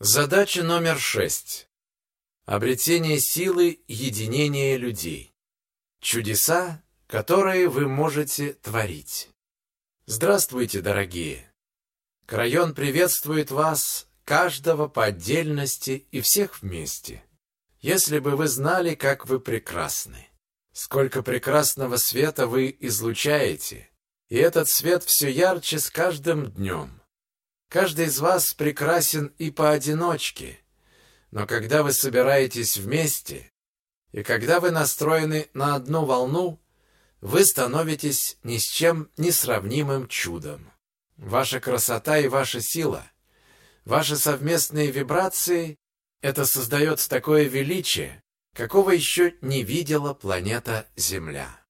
Задача номер шесть. Обретение силы единения людей. Чудеса, которые вы можете творить. Здравствуйте, дорогие! Крайон приветствует вас, каждого по отдельности и всех вместе. Если бы вы знали, как вы прекрасны, сколько прекрасного света вы излучаете, и этот свет все ярче с каждым днем. Каждый из вас прекрасен и поодиночке, но когда вы собираетесь вместе, и когда вы настроены на одну волну, вы становитесь ни с чем не сравнимым чудом. Ваша красота и ваша сила, ваши совместные вибрации — это создает такое величие, какого еще не видела планета Земля.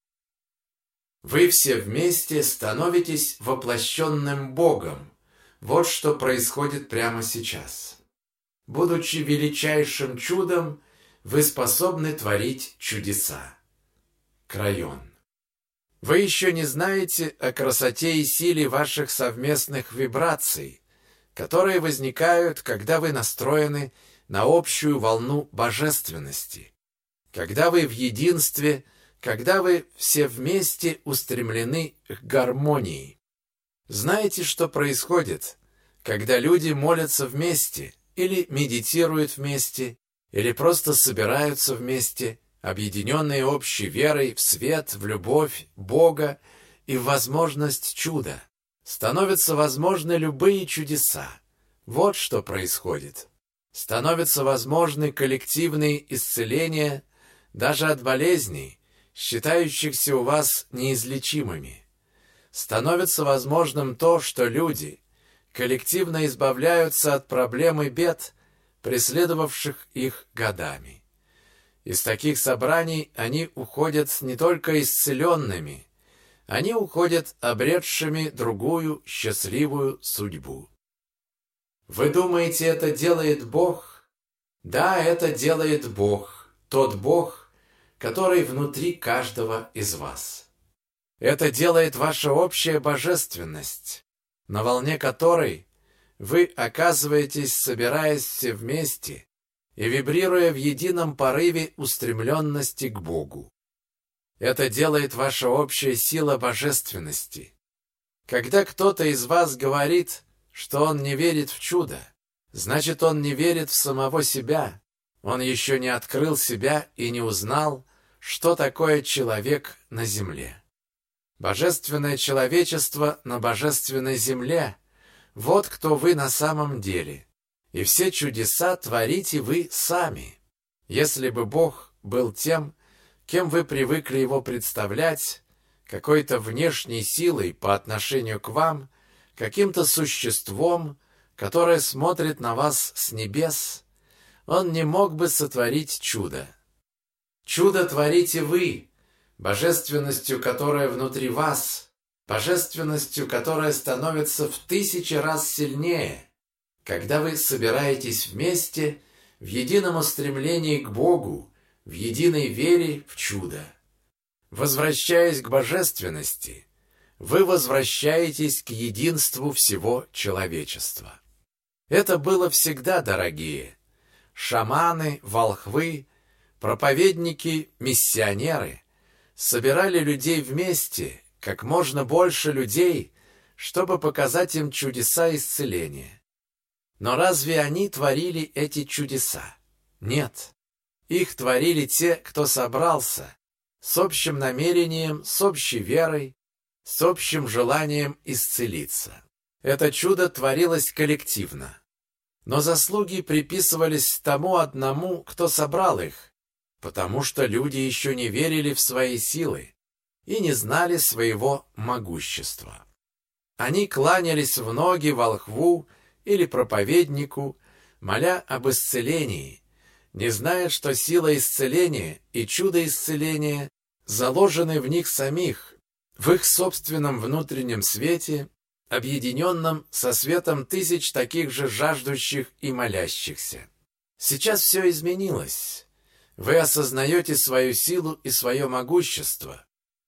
Вы все вместе становитесь воплощенным Богом, вот что происходит прямо сейчас. Будучи величайшим чудом, вы способны творить чудеса. Крайон. Вы еще не знаете о красоте и силе ваших совместных вибраций, которые возникают, когда вы настроены на общую волну божественности, когда вы в единстве, когда вы все вместе устремлены к гармонии. Знаете, что происходит, когда люди молятся вместе, или медитируют вместе, или просто собираются вместе, объединенные общей верой в свет, в любовь Бога и в возможность чуда. Становятся возможны любые чудеса. Вот что происходит. Становятся возможны коллективные исцеления даже от болезней, считающихся у вас неизлечимыми становится возможным то, что люди коллективно избавляются от проблем и бед, преследовавших их годами. Из таких собраний они уходят не только исцеленными, они уходят обретшими другую счастливую судьбу. Вы думаете, это делает Бог? Да, это делает Бог, тот Бог, который внутри каждого из вас. Это делает ваша общая божественность, на волне которой вы оказываетесь, собираясь все вместе и вибрируя в едином порыве устремленности к Богу. Это делает ваша общая сила божественности. Когда кто-то из вас говорит, что он не верит в чудо, значит, он не верит в самого себя, он еще не открыл себя и не узнал, что такое человек на земле. Божественное человечество на божественной земле – вот кто вы на самом деле. И все чудеса творите вы сами. Если бы Бог был тем, кем вы привыкли его представлять, какой-то внешней силой по отношению к вам, каким-то существом, которое смотрит на вас с небес, он не мог бы сотворить чудо. Чудо творите вы, божественностью, которая внутри вас, божественностью, которая становится в тысячи раз сильнее, когда вы собираетесь вместе в едином устремлении к Богу, в единой вере в чудо. Возвращаясь к божественности, вы возвращаетесь к единству всего человечества. Это было всегда, дорогие. Шаманы, волхвы, проповедники, миссионеры – собирали людей вместе, как можно больше людей, чтобы показать им чудеса исцеления. Но разве они творили эти чудеса? Нет. Их творили те, кто собрался, с общим намерением, с общей верой, с общим желанием исцелиться. Это чудо творилось коллективно. Но заслуги приписывались тому одному, кто собрал их, потому что люди еще не верили в свои силы и не знали своего могущества. Они кланялись в ноги волхву или проповеднику, моля об исцелении, не зная, что сила исцеления и чудо исцеления заложены в них самих, в их собственном внутреннем свете, объединенном со светом тысяч таких же жаждущих и молящихся. Сейчас все изменилось. Вы осознаете свою силу и свое могущество.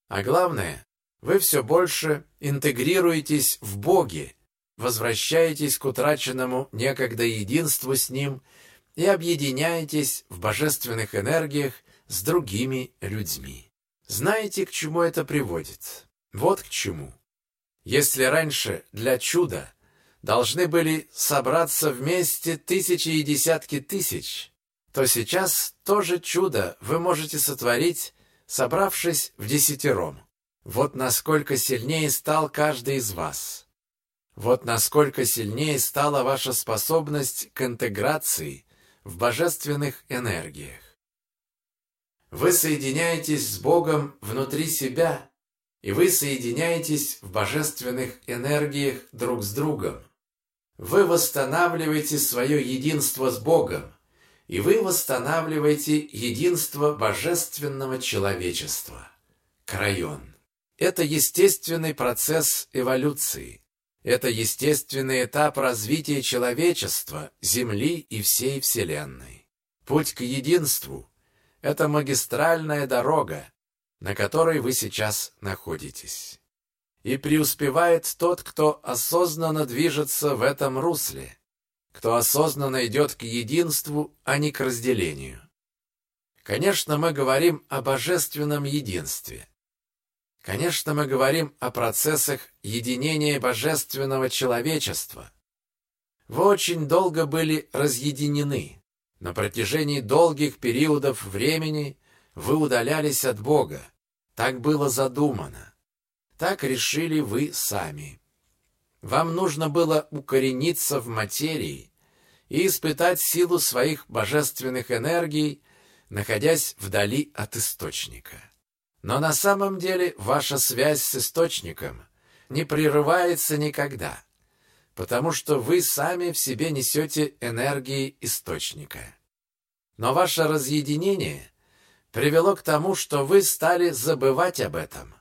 А главное, вы все больше интегрируетесь в Боге, возвращаетесь к утраченному некогда единству с Ним и объединяетесь в божественных энергиях с другими людьми. Знаете, к чему это приводит? Вот к чему. Если раньше для чуда должны были собраться вместе тысячи и десятки тысяч, то сейчас то же чудо вы можете сотворить, собравшись в десятером. Вот насколько сильнее стал каждый из вас. Вот насколько сильнее стала ваша способность к интеграции в божественных энергиях. Вы соединяетесь с Богом внутри себя, и вы соединяетесь в божественных энергиях друг с другом. Вы восстанавливаете свое единство с Богом, и вы восстанавливаете единство божественного человечества. Крайон. Это естественный процесс эволюции. Это естественный этап развития человечества, Земли и всей Вселенной. Путь к единству – это магистральная дорога, на которой вы сейчас находитесь. И преуспевает тот, кто осознанно движется в этом русле, кто осознанно идет к единству, а не к разделению. Конечно, мы говорим о божественном единстве. Конечно, мы говорим о процессах единения божественного человечества. Вы очень долго были разъединены. На протяжении долгих периодов времени вы удалялись от Бога. Так было задумано. Так решили вы сами. Вам нужно было укорениться в материи и испытать силу своих божественных энергий, находясь вдали от источника. Но на самом деле ваша связь с источником не прерывается никогда, потому что вы сами в себе несете энергии источника. Но ваше разъединение привело к тому, что вы стали забывать об этом.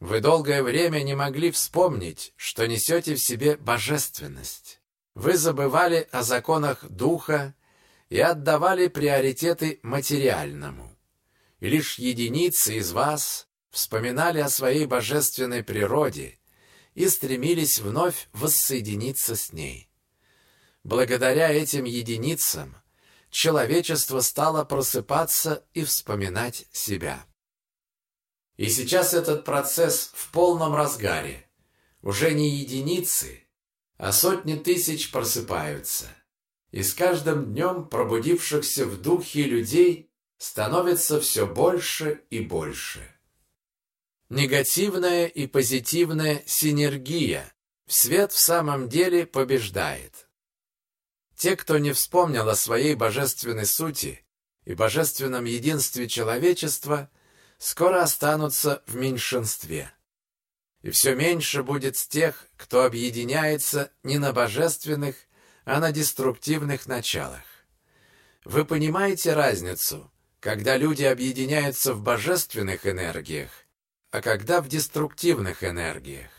Вы долгое время не могли вспомнить, что несете в себе божественность. Вы забывали о законах духа и отдавали приоритеты материальному и лишь единицы из вас вспоминали о своей божественной природе и стремились вновь воссоединиться с ней. Благодаря этим единицам человечество стало просыпаться и вспоминать себя. И сейчас этот процесс в полном разгаре. Уже не единицы, а сотни тысяч просыпаются. И с каждым днем пробудившихся в духе людей становится все больше и больше. Негативная и позитивная синергия. Свет в самом деле побеждает. Те, кто не вспомнил о своей божественной сути и божественном единстве человечества, скоро останутся в меньшинстве. И все меньше будет тех, кто объединяется не на божественных, а на деструктивных началах. Вы понимаете разницу когда люди объединяются в божественных энергиях, а когда в деструктивных энергиях.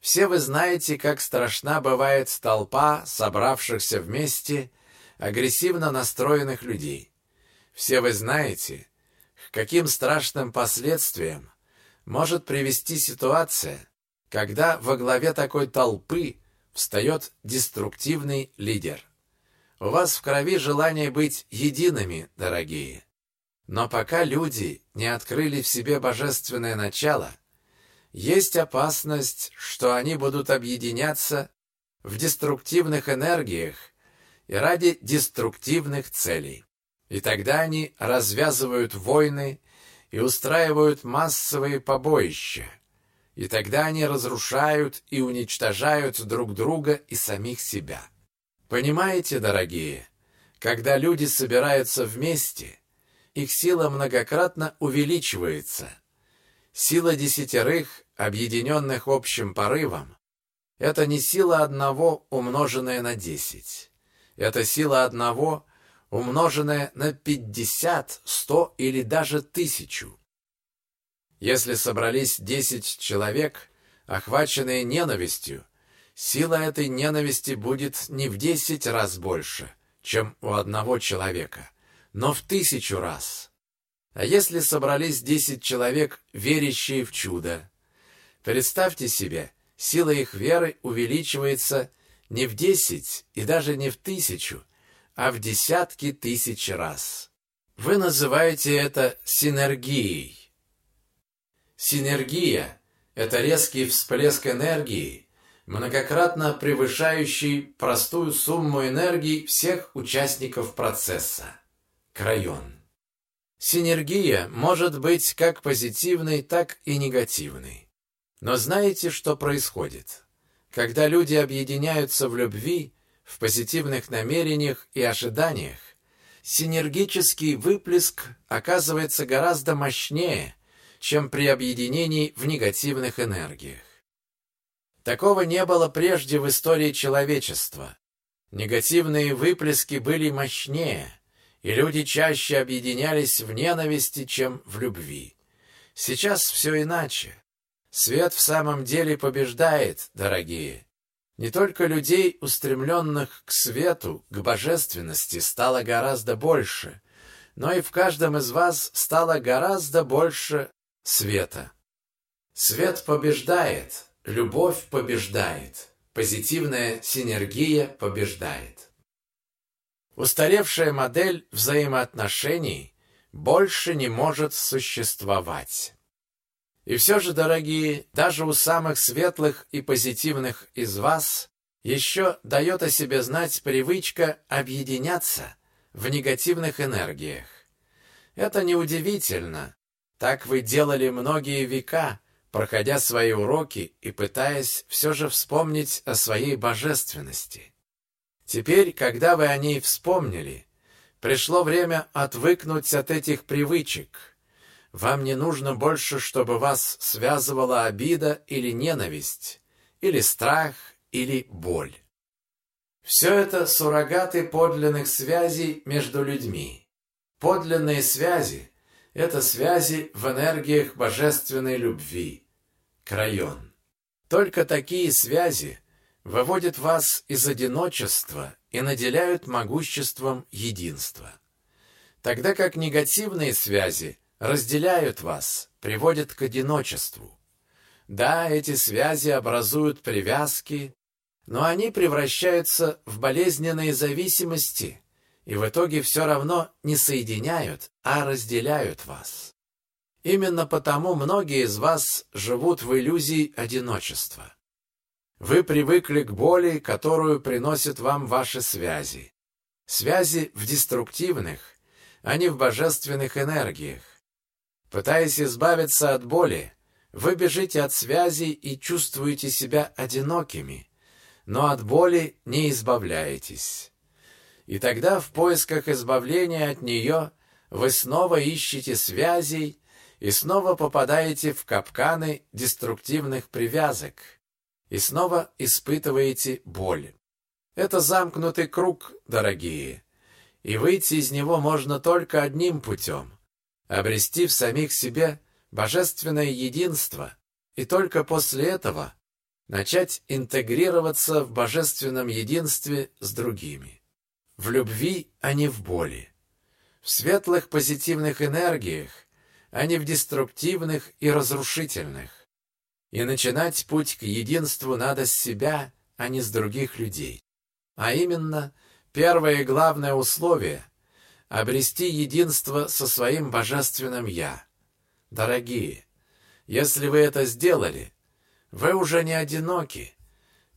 Все вы знаете, как страшна бывает толпа собравшихся вместе агрессивно настроенных людей. Все вы знаете, каким страшным последствиям может привести ситуация, когда во главе такой толпы встает деструктивный лидер. У вас в крови желание быть едиными, дорогие. Но пока люди не открыли в себе божественное начало, есть опасность, что они будут объединяться в деструктивных энергиях и ради деструктивных целей. И тогда они развязывают войны и устраивают массовые побоища. И тогда они разрушают и уничтожают друг друга и самих себя. Понимаете, дорогие, когда люди собираются вместе – их сила многократно увеличивается. Сила десятерых, объединенных общим порывом, это не сила одного, умноженная на десять. Это сила одного, умноженная на пятьдесят, сто или даже тысячу. Если собрались десять человек, охваченные ненавистью, сила этой ненависти будет не в десять раз больше, чем у одного человека – но в тысячу раз. А если собрались десять человек, верящие в чудо? Представьте себе, сила их веры увеличивается не в десять и даже не в тысячу, а в десятки тысяч раз. Вы называете это синергией. Синергия – это резкий всплеск энергии, многократно превышающий простую сумму энергии всех участников процесса. Крайон. Синергия может быть как позитивной, так и негативной. Но знаете, что происходит? Когда люди объединяются в любви, в позитивных намерениях и ожиданиях, синергический выплеск оказывается гораздо мощнее, чем при объединении в негативных энергиях. Такого не было прежде в истории человечества. Негативные выплески были мощнее, и люди чаще объединялись в ненависти, чем в любви. Сейчас все иначе. Свет в самом деле побеждает, дорогие. Не только людей, устремленных к свету, к божественности, стало гораздо больше, но и в каждом из вас стало гораздо больше света. Свет побеждает, любовь побеждает, позитивная синергия побеждает. Устаревшая модель взаимоотношений больше не может существовать. И все же, дорогие, даже у самых светлых и позитивных из вас еще дает о себе знать привычка объединяться в негативных энергиях. Это неудивительно. Так вы делали многие века, проходя свои уроки и пытаясь все же вспомнить о своей божественности. Теперь, когда вы о ней вспомнили, пришло время отвыкнуть от этих привычек – вам не нужно больше, чтобы вас связывала обида или ненависть, или страх, или боль. Все это суррогаты подлинных связей между людьми. Подлинные связи – это связи в энергиях божественной любви. Крайон. Только такие связи выводят вас из одиночества и наделяют могуществом единства. Тогда как негативные связи – разделяют вас, приводят к одиночеству. Да, эти связи образуют привязки, но они превращаются в болезненные зависимости и в итоге все равно не соединяют, а разделяют вас. Именно потому многие из вас живут в иллюзии одиночества. Вы привыкли к боли, которую приносят вам ваши связи. Связи в деструктивных, а не в божественных энергиях. Пытаясь избавиться от боли, вы бежите от связи и чувствуете себя одинокими, но от боли не избавляетесь. И тогда в поисках избавления от нее вы снова ищете связей и снова попадаете в капканы деструктивных привязок и снова испытываете боль. Это замкнутый круг, дорогие, и выйти из него можно только одним путем обрести в самих себе божественное единство и только после этого начать интегрироваться в божественном единстве с другими. В любви, а не в боли. В светлых позитивных энергиях, а не в деструктивных и разрушительных. И начинать путь к единству надо с себя, а не с других людей. А именно, первое и главное условие обрести единство со своим божественным «Я». Дорогие, если вы это сделали, вы уже не одиноки,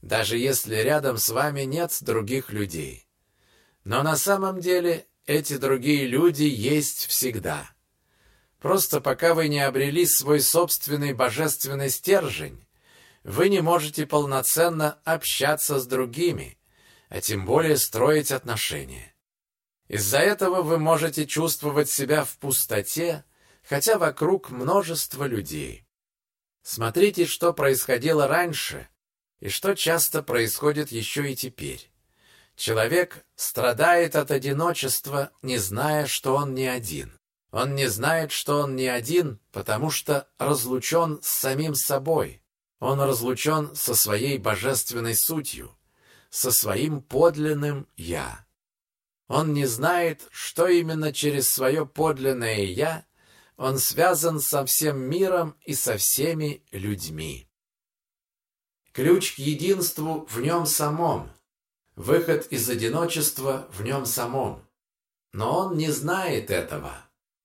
даже если рядом с вами нет других людей. Но на самом деле эти другие люди есть всегда. Просто пока вы не обрели свой собственный божественный стержень, вы не можете полноценно общаться с другими, а тем более строить отношения. Из-за этого вы можете чувствовать себя в пустоте, хотя вокруг множество людей. Смотрите, что происходило раньше и что часто происходит еще и теперь. Человек страдает от одиночества, не зная, что он не один. Он не знает, что он не один, потому что разлучен с самим собой. Он разлучен со своей божественной сутью, со своим подлинным «Я». Он не знает, что именно через свое подлинное «я» он связан со всем миром и со всеми людьми. Ключ к единству в нем самом. Выход из одиночества в нем самом. Но он не знает этого.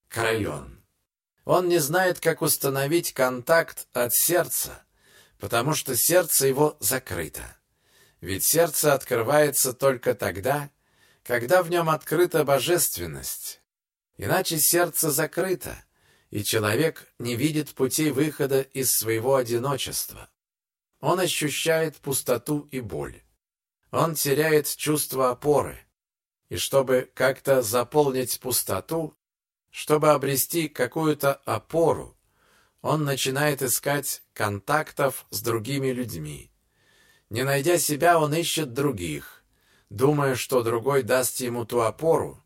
Крайон. Он не знает, как установить контакт от сердца, потому что сердце его закрыто. Ведь сердце открывается только тогда, когда в нем открыта божественность. Иначе сердце закрыто, и человек не видит путей выхода из своего одиночества. Он ощущает пустоту и боль. Он теряет чувство опоры. И чтобы как-то заполнить пустоту, чтобы обрести какую-то опору, он начинает искать контактов с другими людьми. Не найдя себя, он ищет других, думая, что другой даст ему ту опору,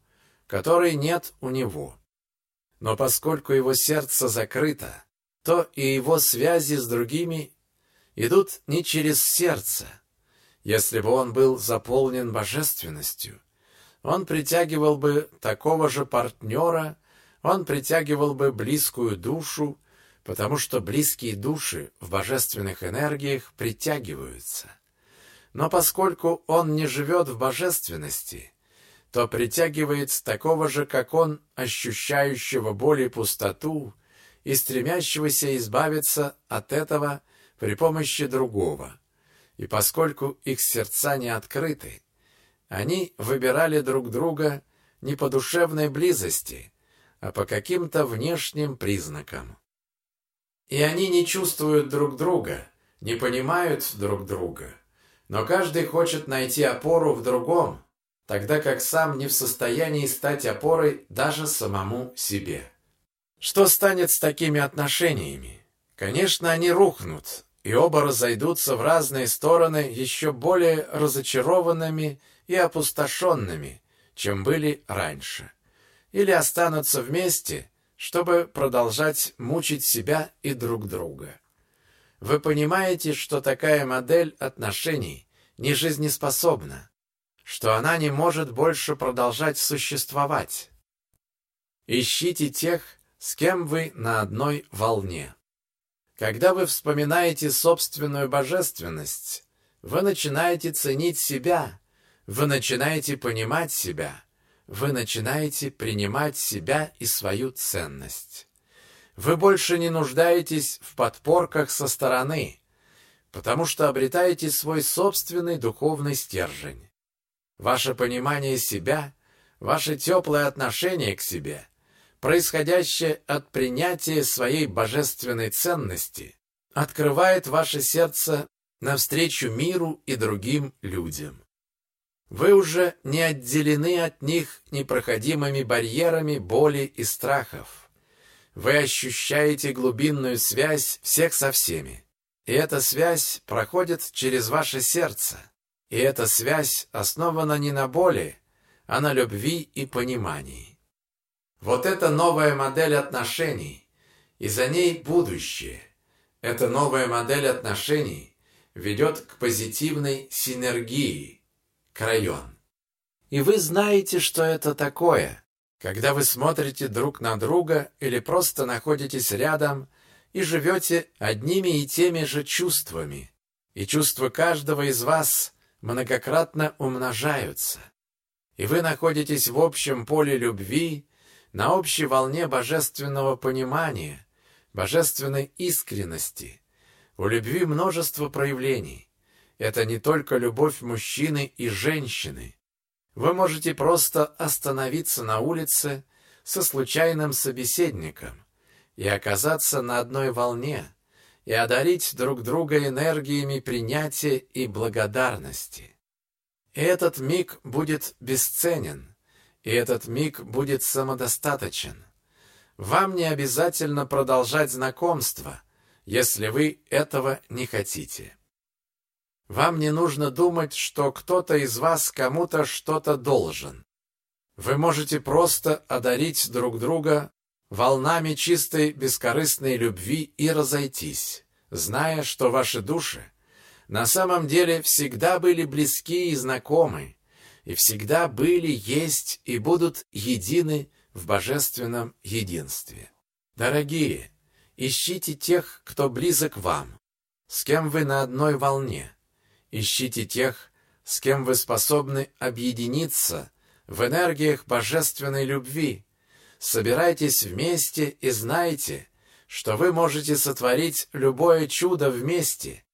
которой нет у него. Но поскольку его сердце закрыто, то и его связи с другими идут не через сердце. Если бы он был заполнен божественностью, он притягивал бы такого же партнера, он притягивал бы близкую душу, потому что близкие души в божественных энергиях притягиваются. Но поскольку он не живет в божественности, то притягивает такого же, как он, ощущающего боль и пустоту и стремящегося избавиться от этого при помощи другого. И поскольку их сердца не открыты, они выбирали друг друга не по душевной близости, а по каким-то внешним признакам. И они не чувствуют друг друга, не понимают друг друга, но каждый хочет найти опору в другом, тогда как сам не в состоянии стать опорой даже самому себе. Что станет с такими отношениями? Конечно, они рухнут, и оба разойдутся в разные стороны еще более разочарованными и опустошенными, чем были раньше. Или останутся вместе, чтобы продолжать мучить себя и друг друга. Вы понимаете, что такая модель отношений не жизнеспособна что она не может больше продолжать существовать. Ищите тех, с кем вы на одной волне. Когда вы вспоминаете собственную божественность, вы начинаете ценить себя, вы начинаете понимать себя, вы начинаете принимать себя и свою ценность. Вы больше не нуждаетесь в подпорках со стороны, потому что обретаете свой собственный духовный стержень. Ваше понимание себя, ваше теплое отношение к себе, происходящее от принятия своей божественной ценности, открывает ваше сердце навстречу миру и другим людям. Вы уже не отделены от них непроходимыми барьерами боли и страхов. Вы ощущаете глубинную связь всех со всеми. И эта связь проходит через ваше сердце. И эта связь основана не на боли, а на любви и понимании. Вот это новая модель отношений, и за ней будущее. Эта новая модель отношений ведет к позитивной синергии, к район. И вы знаете, что это такое, когда вы смотрите друг на друга или просто находитесь рядом и живете одними и теми же чувствами. И чувства каждого из вас многократно умножаются, и вы находитесь в общем поле любви, на общей волне божественного понимания, божественной искренности. У любви множество проявлений. Это не только любовь мужчины и женщины. Вы можете просто остановиться на улице со случайным собеседником и оказаться на одной волне – и одарить друг друга энергиями принятия и благодарности. Этот миг будет бесценен, и этот миг будет самодостаточен. Вам не обязательно продолжать знакомство, если вы этого не хотите. Вам не нужно думать, что кто-то из вас кому-то что-то должен. Вы можете просто одарить друг друга волнами чистой бескорыстной любви и разойтись, зная, что ваши души на самом деле всегда были близки и знакомы, и всегда были, есть и будут едины в божественном единстве. Дорогие, ищите тех, кто близок вам. с кем вы на одной волне. Ищите тех, с кем вы способны объединиться в энергиях божественной любви. Собирайтесь вместе и знайте, что вы можете сотворить любое чудо вместе,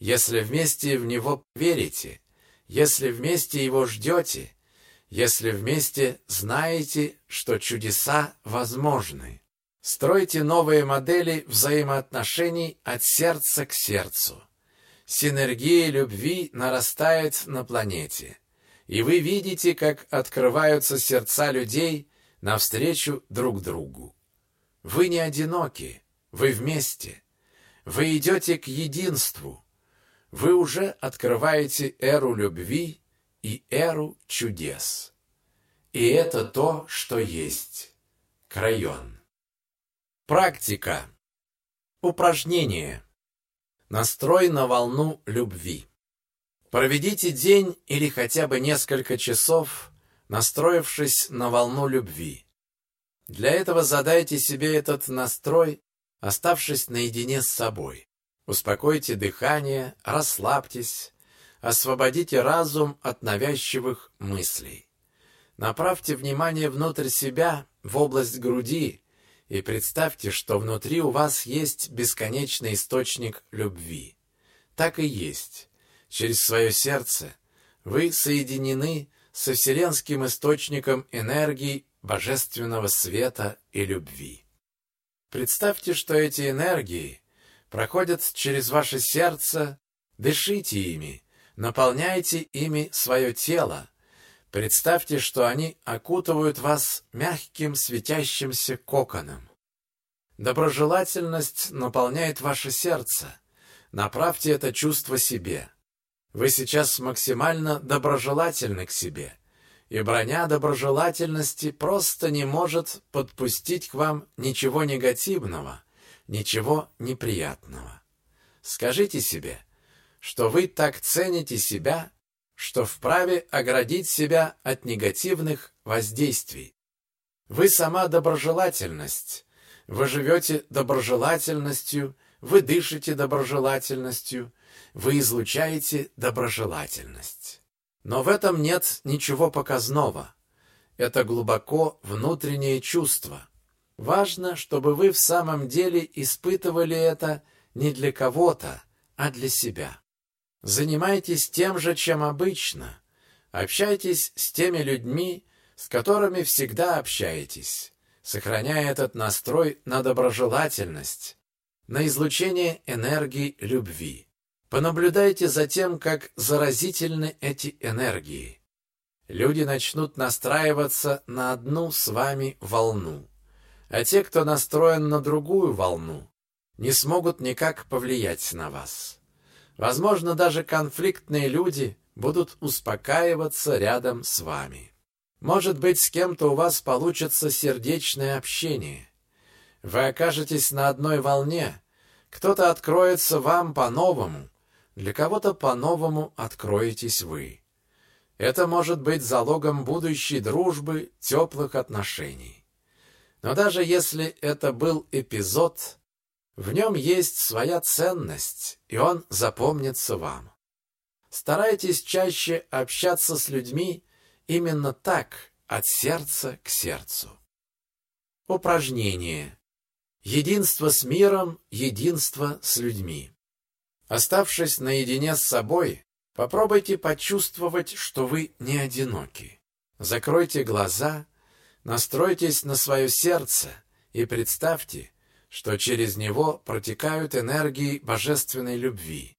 если вместе в него верите, если вместе его ждете, если вместе знаете, что чудеса возможны. Стройте новые модели взаимоотношений от сердца к сердцу. Синергия любви нарастает на планете, и вы видите, как открываются сердца людей навстречу друг другу. Вы не одиноки, вы вместе. Вы идете к единству. Вы уже открываете эру любви и эру чудес. И это то, что есть. Крайон. Практика. Упражнение. Настрой на волну любви. Проведите день или хотя бы несколько часов, настроившись на волну любви. Для этого задайте себе этот настрой, оставшись наедине с собой. Успокойте дыхание, расслабьтесь, освободите разум от навязчивых мыслей. Направьте внимание внутрь себя, в область груди, и представьте, что внутри у вас есть бесконечный источник любви. Так и есть. Через свое сердце вы соединены со вселенским источником энергии божественного света и любви. Представьте, что эти энергии проходят через ваше сердце, дышите ими, наполняйте ими свое тело, Представьте, что они окутывают вас мягким светящимся коконом. Доброжелательность наполняет ваше сердце. Направьте это чувство себе. Вы сейчас максимально доброжелательны к себе, и броня доброжелательности просто не может подпустить к вам ничего негативного, ничего неприятного. Скажите себе, что вы так цените себя, что вправе оградить себя от негативных воздействий. Вы сама доброжелательность. Вы живете доброжелательностью, вы дышите доброжелательностью, вы излучаете доброжелательность. Но в этом нет ничего показного. Это глубоко внутреннее чувство. Важно, чтобы вы в самом деле испытывали это не для кого-то, а для себя. Занимайтесь тем же, чем обычно. Общайтесь с теми людьми, с которыми всегда общаетесь, сохраняя этот настрой на доброжелательность, на излучение энергии любви. Понаблюдайте за тем, как заразительны эти энергии. Люди начнут настраиваться на одну с вами волну, а те, кто настроен на другую волну, не смогут никак повлиять на вас. Возможно, даже конфликтные люди будут успокаиваться рядом с вами. Может быть, с кем-то у вас получится сердечное общение. Вы окажетесь на одной волне, кто-то откроется вам по-новому, для кого-то по-новому откроетесь вы. Это может быть залогом будущей дружбы, теплых отношений. Но даже если это был эпизод, в нем есть своя ценность, и он запомнится вам. Старайтесь чаще общаться с людьми именно так, от сердца к сердцу. Упражнение. Единство с миром, единство с людьми. Оставшись наедине с собой, попробуйте почувствовать, что вы не одиноки. Закройте глаза, настройтесь на свое сердце и представьте, что через него протекают энергии божественной любви.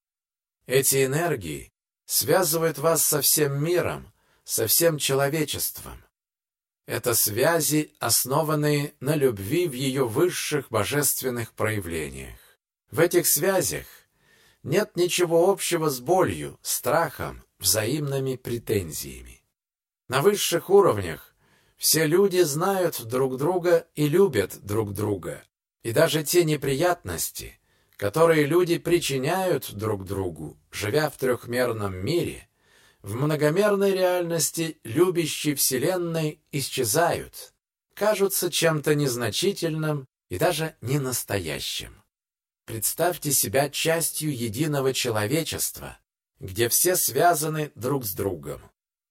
Эти энергии связывают вас со всем миром, со всем человечеством. Это связи, основанные на любви в ее высших божественных проявлениях. В этих связях нет ничего общего с болью, страхом, взаимными претензиями. На высших уровнях все люди знают друг друга и любят друг друга, и даже те неприятности, которые люди причиняют друг другу, живя в трехмерном мире, в многомерной реальности любящей Вселенной исчезают, кажутся чем-то незначительным и даже ненастоящим. Представьте себя частью единого человечества, где все связаны друг с другом.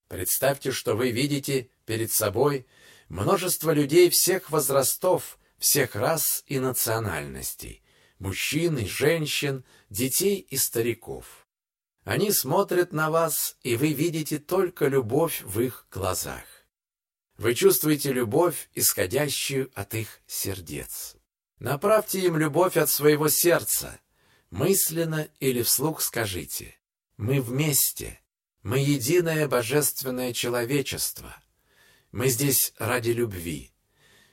Представьте, что вы видите перед собой множество людей всех возрастов, всех рас и национальностей, мужчин и женщин, детей и стариков. Они смотрят на вас, и вы видите только любовь в их глазах. Вы чувствуете любовь, исходящую от их сердец. Направьте им любовь от своего сердца. Мысленно или вслух скажите «Мы вместе». Мы единое божественное человечество. Мы здесь ради любви.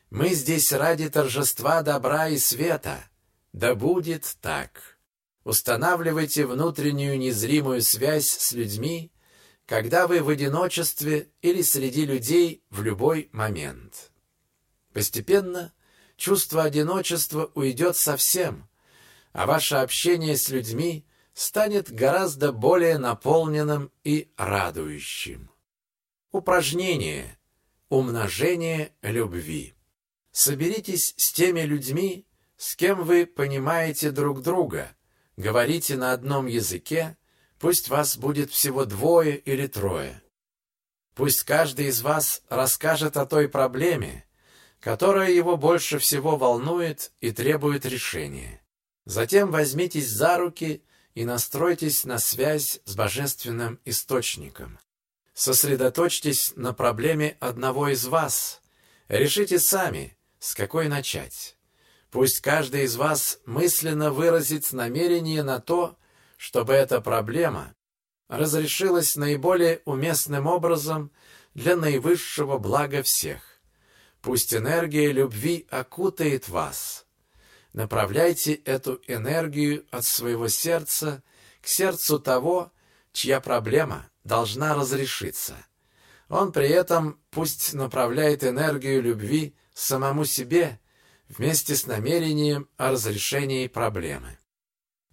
Мы здесь ради торжества добра и света. Да будет так. Устанавливайте внутреннюю незримую связь с людьми, когда вы в одиночестве или среди людей в любой момент. Постепенно чувство одиночества уйдет совсем, а ваше общение с людьми станет гораздо более наполненным и радующим. Упражнение. Умножение любви. Соберитесь с теми людьми, с кем вы понимаете друг друга, говорите на одном языке, пусть вас будет всего двое или трое. Пусть каждый из вас расскажет о той проблеме, которая его больше всего волнует и требует решения. Затем возьмитесь за руки и настройтесь на связь с божественным источником. Сосредоточьтесь на проблеме одного из вас. Решите сами, с какой начать. Пусть каждый из вас мысленно выразит намерение на то, чтобы эта проблема разрешилась наиболее уместным образом для наивысшего блага всех. Пусть энергия любви окутает вас. Направляйте эту энергию от своего сердца к сердцу того, чья проблема должна разрешиться. Он при этом пусть направляет энергию любви самому себе вместе с намерением о разрешении проблемы.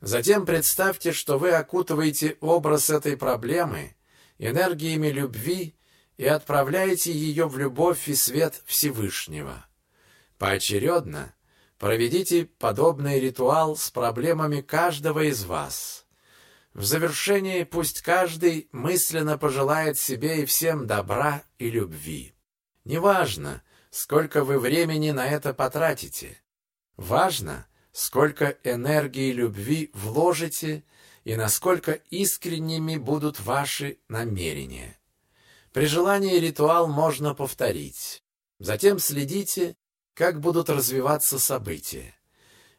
Затем представьте, что вы окутываете образ этой проблемы энергиями любви и отправляете ее в любовь и свет Всевышнего. Поочередно Проведите подобный ритуал с проблемами каждого из вас. В завершении пусть каждый мысленно пожелает себе и всем добра и любви. Неважно, сколько вы времени на это потратите. Важно, сколько энергии любви вложите и насколько искренними будут ваши намерения. При желании ритуал можно повторить. Затем следите, как будут развиваться события.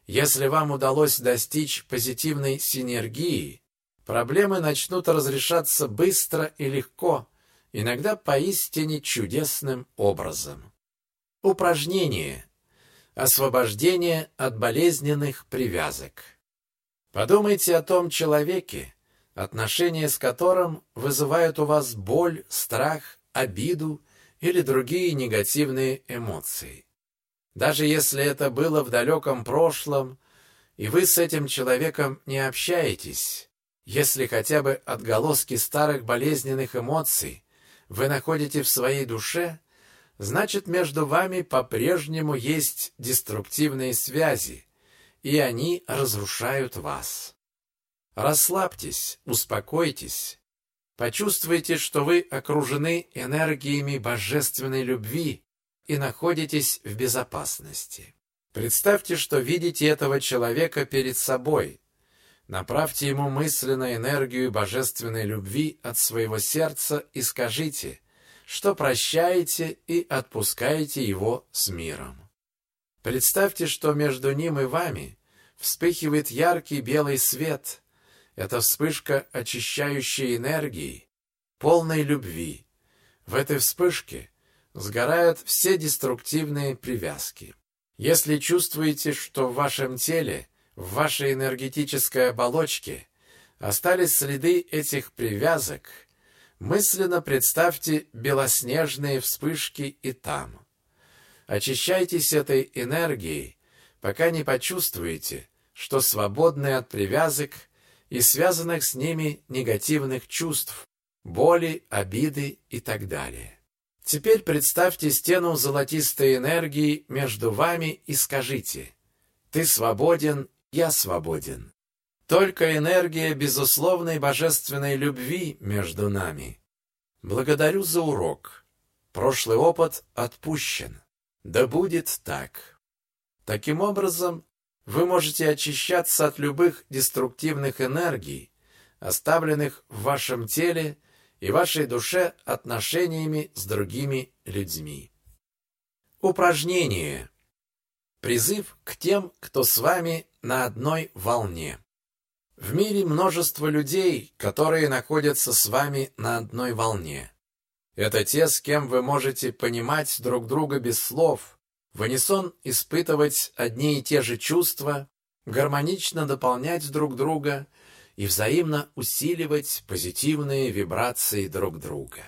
Если вам удалось достичь позитивной синергии, проблемы начнут разрешаться быстро и легко, иногда поистине чудесным образом. Упражнение. Освобождение от болезненных привязок. Подумайте о том человеке, отношения с которым вызывают у вас боль, страх, обиду или другие негативные эмоции. Даже если это было в далеком прошлом, и вы с этим человеком не общаетесь, если хотя бы отголоски старых болезненных эмоций вы находите в своей душе, значит, между вами по-прежнему есть деструктивные связи, и они разрушают вас. Расслабьтесь, успокойтесь, почувствуйте, что вы окружены энергиями божественной любви, и находитесь в безопасности. Представьте, что видите этого человека перед собой. Направьте ему мысленно энергию божественной любви от своего сердца и скажите, что прощаете и отпускаете его с миром. Представьте, что между ним и вами вспыхивает яркий белый свет. Это вспышка очищающей энергии, полной любви. В этой вспышке сгорают все деструктивные привязки. Если чувствуете, что в вашем теле, в вашей энергетической оболочке остались следы этих привязок, мысленно представьте белоснежные вспышки и там. Очищайтесь этой энергией, пока не почувствуете, что свободны от привязок и связанных с ними негативных чувств, боли, обиды и так далее. Теперь представьте стену золотистой энергии между вами и скажите «Ты свободен я свободен. Только энергия безусловной божественной любви между нами. Благодарю за урок. Прошлый опыт отпущен. Да будет так. Таким образом, вы можете очищаться от любых деструктивных энергий, оставленных в вашем теле и вашей душе отношениями с другими людьми. Упражнение. Призыв к тем, кто с вами на одной волне. В мире множество людей, которые находятся с вами на одной волне. Это те, с кем вы можете понимать друг друга без слов, в унисон испытывать одни и те же чувства, гармонично дополнять друг друга и взаимно усиливать позитивные вибрации друг друга.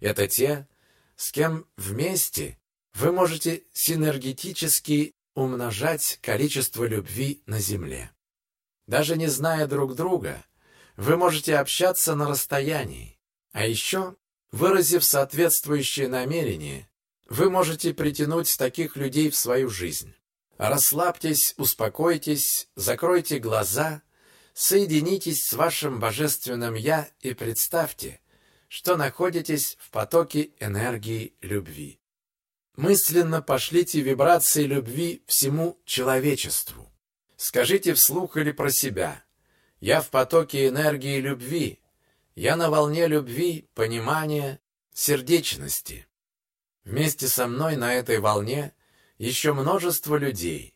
Это те, с кем вместе вы можете синергетически умножать количество любви на Земле. Даже не зная друг друга, вы можете общаться на расстоянии. А еще, выразив соответствующее намерение, вы можете притянуть таких людей в свою жизнь. Расслабьтесь, успокойтесь, закройте глаза, соединитесь с вашим божественным «Я» и представьте, что находитесь в потоке энергии любви. Мысленно пошлите вибрации любви всему человечеству. Скажите вслух или про себя. Я в потоке энергии любви. Я на волне любви, понимания, сердечности. Вместе со мной на этой волне еще множество людей.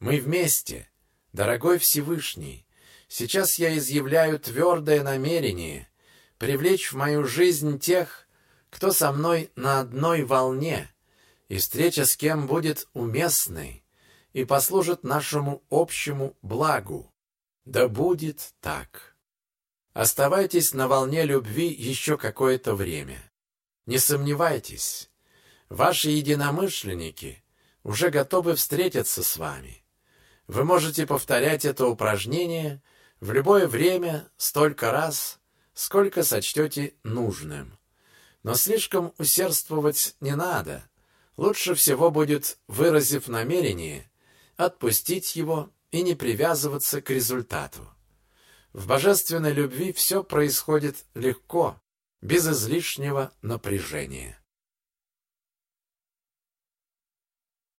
Мы вместе, дорогой Всевышний. Сейчас я изъявляю твердое намерение привлечь в мою жизнь тех, кто со мной на одной волне, и встреча с кем будет уместной и послужит нашему общему благу. Да будет так. Оставайтесь на волне любви еще какое-то время. Не сомневайтесь, ваши единомышленники уже готовы встретиться с вами. Вы можете повторять это упражнение в любое время столько раз, сколько сочтете нужным. Но слишком усердствовать не надо – Лучше всего будет, выразив намерение, отпустить его и не привязываться к результату. В божественной любви все происходит легко, без излишнего напряжения.